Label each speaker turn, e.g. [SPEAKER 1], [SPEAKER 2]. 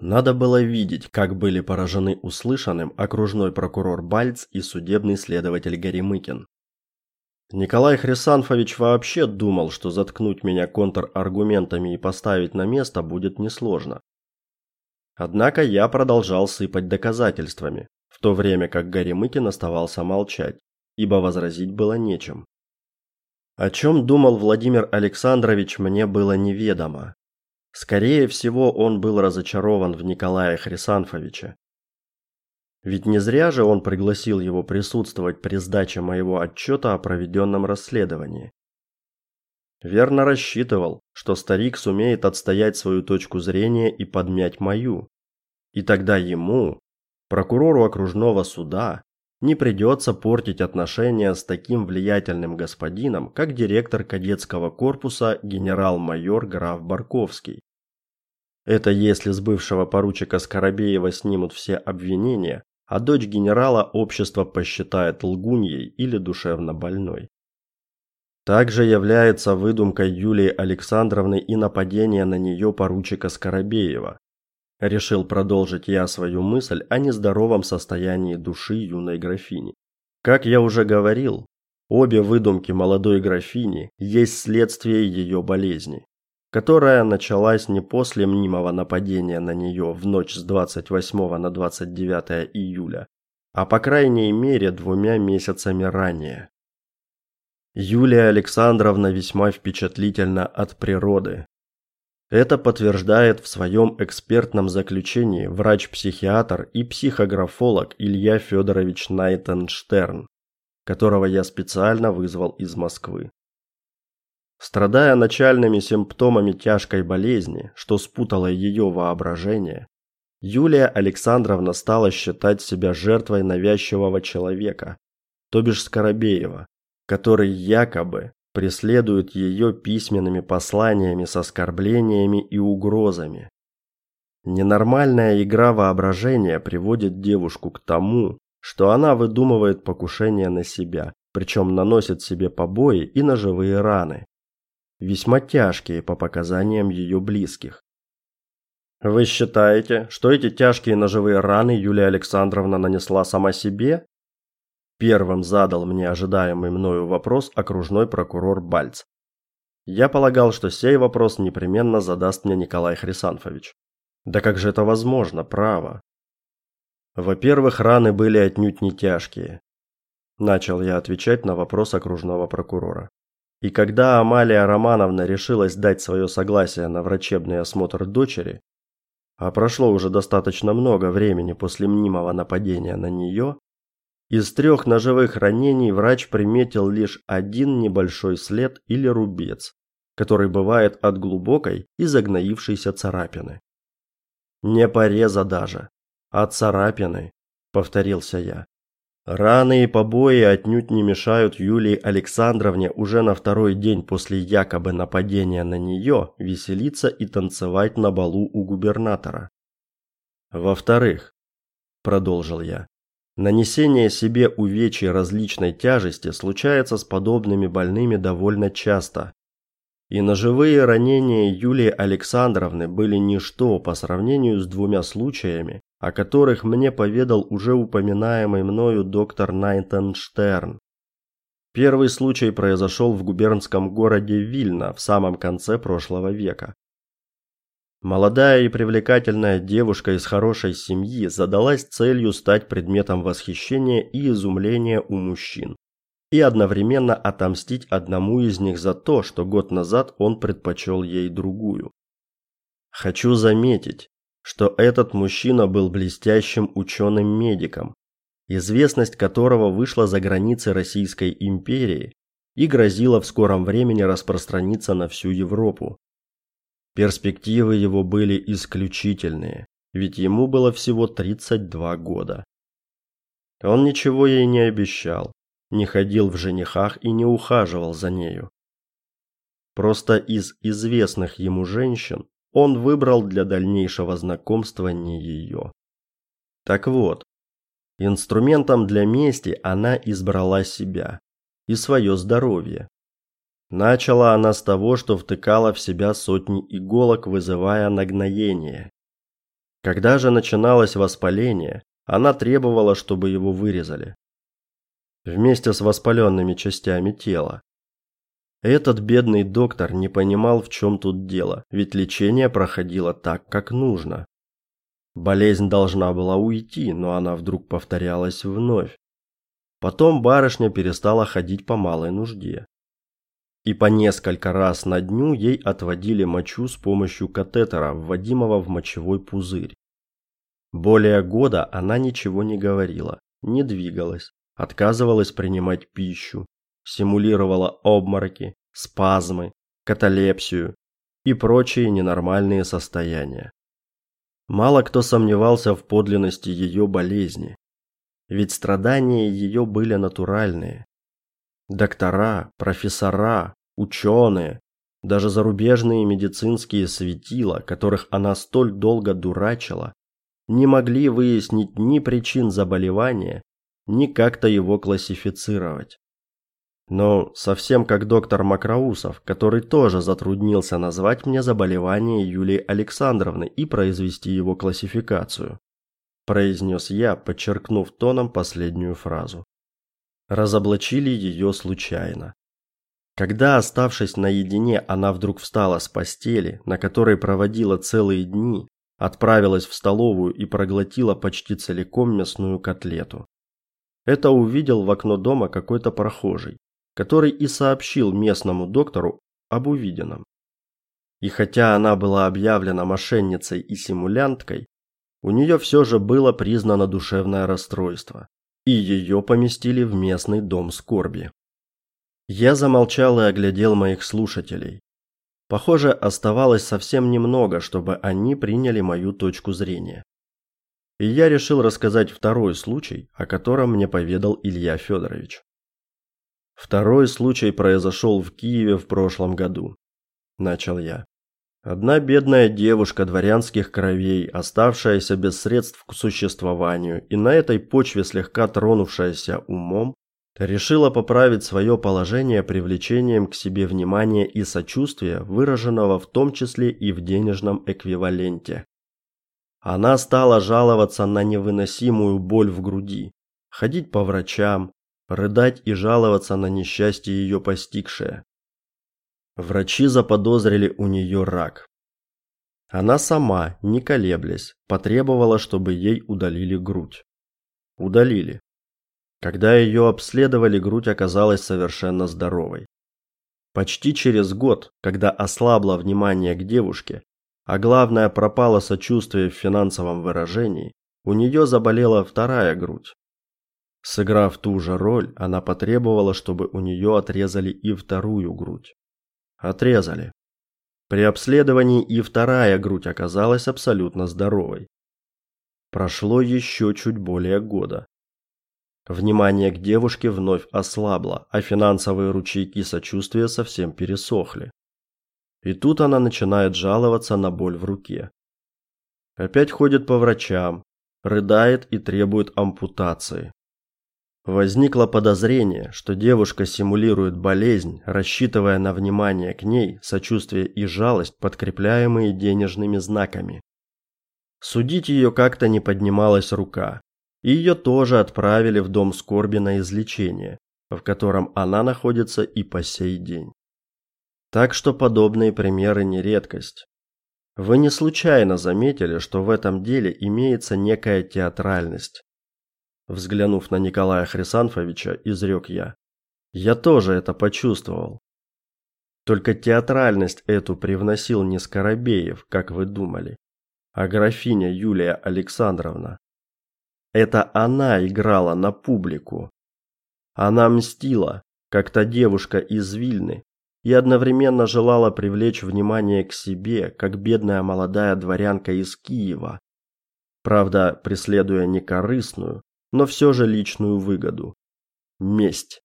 [SPEAKER 1] Надо было видеть, как были поражены услышанным окружной прокурор Бальц и судебный следователь Горемыкин. Николай Хрисанфович вообще думал, что заткнуть меня контраргументами и поставить на место будет несложно. Однако я продолжал сыпать доказательствами, в то время как Горемыкин оставался молчать, ибо возразить было нечем. О чем думал Владимир Александрович, мне было неведомо. Скорее всего, он был разочарован в Николае Хрисанфовиче. Ведь не зря же он пригласил его присутствовать при сдаче моего отчета о проведенном расследовании. Верно рассчитывал, что старик сумеет отстоять свою точку зрения и подмять мою. И тогда ему, прокурору окружного суда, не придется портить отношения с таким влиятельным господином, как директор кадетского корпуса генерал-майор граф Барковский. Это если с бывшего поручика Скоробеева снимут все обвинения, а дочь генерала общество посчитает лгуньей или душевно больной. Также является выдумкой Юлии Александровны и нападение на нее поручика Скоробеева, Решил продолжить я свою мысль о нездоровом состоянии души юной графини. Как я уже говорил, обе выдумки молодой графини есть следствие ее болезни, которая началась не после мнимого нападения на нее в ночь с 28 на 29 июля, а по крайней мере двумя месяцами ранее. Юлия Александровна весьма впечатлительна от природы, это подтверждает в своем экспертном заключении врач-психиатр и психографолог Илья Федорович Найтенштерн, которого я специально вызвал из Москвы. Страдая начальными симптомами тяжкой болезни, что спутало ее воображение, Юлия Александровна стала считать себя жертвой навязчивого человека, то бишь Скоробеева, который якобы преследует ее письменными посланиями с оскорблениями и угрозами. Ненормальная игра воображения приводит девушку к тому, что она выдумывает покушение на себя, причем наносит себе побои и ножевые раны, весьма тяжкие по показаниям ее близких. Вы считаете, что эти тяжкие ножевые раны Юлия Александровна нанесла сама себе Первым задал мне ожидаемый мною вопрос окружной прокурор Бальц. Я полагал, что сей вопрос непременно задаст мне Николай Хрисанфович. Да как же это возможно, право? Во-первых, раны были отнюдь не тяжкие. Начал я отвечать на вопрос окружного прокурора. И когда Амалия Романовна решилась дать свое согласие на врачебный осмотр дочери, а прошло уже достаточно много времени после мнимого нападения на нее, из трех ножевых ранений врач приметил лишь один небольшой след или рубец, который бывает от глубокой и загноившейся царапины. Не пореза даже, а царапины, повторился я. Раны и побои отнюдь не мешают Юлии Александровне уже на второй день после якобы нападения на нее веселиться и танцевать на балу у губернатора. Во-вторых, продолжил я, Нанесение себе увечий различной тяжести случается с подобными больными довольно часто. И ножевые ранения Юлии Александровны были ничто по сравнению с двумя случаями, о которых мне поведал уже упоминаемый мною доктор Найтенштерн. Первый случай произошел в губернском городе Вильно в самом конце прошлого века. Молодая и привлекательная девушка из хорошей семьи задалась целью стать предметом восхищения и изумления у мужчин и одновременно отомстить одному из них за то, что год назад он предпочел ей другую. Хочу заметить, что этот мужчина был блестящим ученым-медиком, известность которого вышла за границы Российской империи и грозила в скором времени распространиться на всю Европу. Перспективы его были исключительные, ведь ему было всего 32 года. Он ничего ей не обещал, не ходил в женихах и не ухаживал за нею. Просто из известных ему женщин он выбрал для дальнейшего знакомства не ее. Так вот, инструментом для мести она избрала себя и свое здоровье. Начала она с того, что втыкала в себя сотни иголок, вызывая нагноение. Когда же начиналось воспаление, она требовала, чтобы его вырезали вместе с воспаленными частями тела. Этот бедный доктор не понимал, в чем тут дело, ведь лечение проходило так, как нужно. Болезнь должна была уйти, но она вдруг повторялась вновь. Потом барышня перестала ходить по малой нужде. И по несколько раз на дню ей отводили мочу с помощью катетера, вводимого в мочевой пузырь. Более года она ничего не говорила, не двигалась, отказывалась принимать пищу, симулировала обмороки, спазмы, каталепсию и прочие ненормальные состояния. Мало кто сомневался в подлинности ее болезни, ведь страдания ее были натуральные. Доктора, профессора, ученые, даже зарубежные медицинские светила, которых она столь долго дурачила, не могли выяснить ни причин заболевания, ни как-то его классифицировать. Но совсем как доктор Макроусов, который тоже затруднился назвать мне заболевание Юлии Александровны и произвести его классификацию, произнес я, подчеркнув тоном последнюю фразу. Разоблачили ее случайно. Когда, оставшись наедине, она вдруг встала с постели, на которой проводила целые дни, отправилась в столовую и проглотила почти целиком мясную котлету. Это увидел в окно дома какой-то прохожий который и сообщил местному доктору об увиденном. И хотя она была объявлена мошенницей и симулянткой, у нее все же было признано душевное расстройство, и ее поместили в местный дом скорби. Я замолчал и оглядел моих слушателей. Похоже, оставалось совсем немного, чтобы они приняли мою точку зрения. И я решил рассказать второй случай, о котором мне поведал Илья Федорович. Второй случай произошел в Киеве в прошлом году, начал я. Одна бедная девушка дворянских кровей, оставшаяся без средств к существованию и на этой почве слегка тронувшаяся умом, решила поправить свое положение привлечением к себе внимания и сочувствия, выраженного в том числе и в денежном эквиваленте. Она стала жаловаться на невыносимую боль в груди, ходить по врачам, рыдать и жаловаться на несчастье ее постигшее. Врачи заподозрили у нее рак. Она сама, не колеблясь, потребовала, чтобы ей удалили грудь. Удалили. Когда ее обследовали, грудь оказалась совершенно здоровой. Почти через год, когда ослабло внимание к девушке, а главное пропало сочувствие в финансовом выражении, у нее заболела вторая грудь. Сыграв ту же роль, она потребовала, чтобы у нее отрезали и вторую грудь. Отрезали. При обследовании и вторая грудь оказалась абсолютно здоровой. Прошло еще чуть более года. Внимание к девушке вновь ослабло, а финансовые ручейки сочувствия совсем пересохли. И тут она начинает жаловаться на боль в руке. Опять ходит по врачам, рыдает и требует ампутации. Возникло подозрение, что девушка симулирует болезнь, рассчитывая на внимание к ней, сочувствие и жалость, подкрепляемые денежными знаками. Судить ее как-то не поднималась рука, и ее тоже отправили в дом скорби на излечение, в котором она находится и по сей день. Так что подобные примеры не редкость. Вы не случайно заметили, что в этом деле имеется некая театральность, Взглянув на Николая Хрисанфовича, изрек я. Я тоже это почувствовал. Только театральность эту привносил не Скоробеев, как вы думали, а графиня Юлия Александровна. Это она играла на публику. Она мстила, как та девушка из Вильны, и одновременно желала привлечь внимание к себе, как бедная молодая дворянка из Киева. Правда, преследуя не корыстную, но все же личную выгоду. Месть.